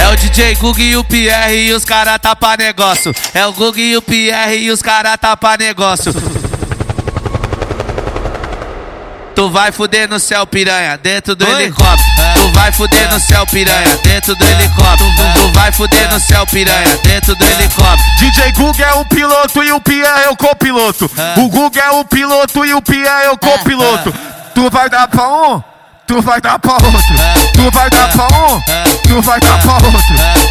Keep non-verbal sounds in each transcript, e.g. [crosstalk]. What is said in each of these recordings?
É o DJ Gug e o Pierre e os cara tá pra negócio. É o Gug e o Pierre e os cara tá pra negócio. Tu vai fuder no céu, piranha, dentro do helicóptero. Tu vai fuder no céu, piranha, dentro do helicóptero. Tu vai fuder no céu, piranha, dentro do helicóptero. DJ Gug é o piloto e o Pia é o copiloto. O Gug é o piloto e o Pia é o copiloto. Tu vai dar pra um, tu vai dar pra outro. Tu vai dar pra um, tu vai dar pra outro.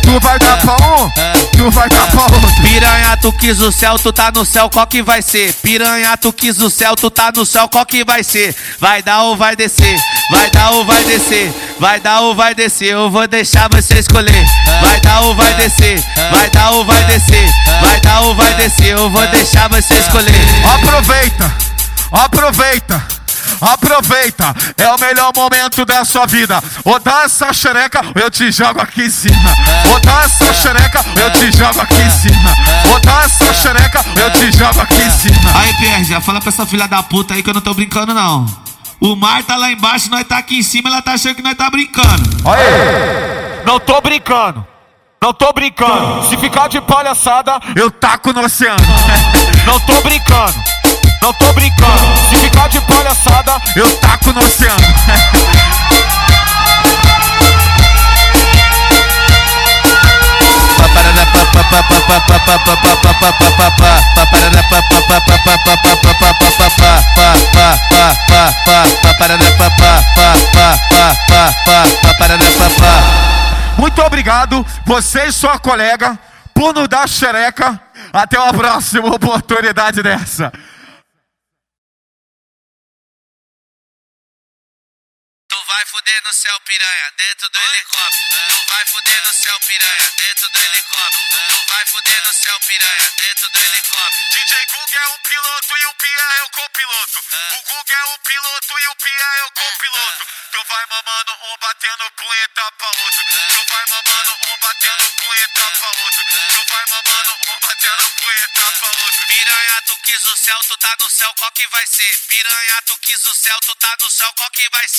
Tu vai dar pra um, tu vai dar pra outro. Piranha, tu quis o céu, tu tá no céu, qual que vai ser? Piranha, tu quis o céu, tu tá no céu, qual que vai ser? Vai dar ou vai descer? Vai dar ou vai descer? Vai dar ou vai descer? Eu vou deixar você escolher. Vai dar ou vai descer? Vai dar ou vai descer? Vai dar ou vai descer? Eu vou deixar você escolher. Aproveita, aproveita, aproveita. É o melhor momento da sua vida. Ou dá essa xereca, ou eu te jogo aqui em cima. Ou dá essa xereca, ou eu te jogo aqui em cima. Ou dá essa xereca, ou eu te jogo aqui em cima. Aí, Pierre, já fala pra essa filha da puta aí que eu não tô brincando, não. O mar tá lá embaixo, nós tá aqui em cima, ela tá achando que nós tá brincando. Não tô brincando. Não tô brincando. Se ficar de palhaçada, eu taco no oceano. [laughs] Muito obrigado, você e sua colega, por nos dar xereca. Até uma próxima oportunidade dessa. Vai fuder no céu, piranha, dentro do helicóptero. Tu vai fuder no céu, piranha, dentro do helicóptero. Tu vai fuder no céu, piranha, dentro do helicóptero. DJ Gug é o piloto e o Pia é o copiloto. O Gug é o piloto e o Pia é o copiloto. Tu vai mamando um batendo punheta pra outro. Tu vai mamando um batendo punheta pra outro. Tu vai mamando um batendo punheta pra outro. Piranha, tu quis o céu, tu tá no céu, qual que vai ser? Piranha, tu quis o céu, tu tá no céu, qual que vai ser?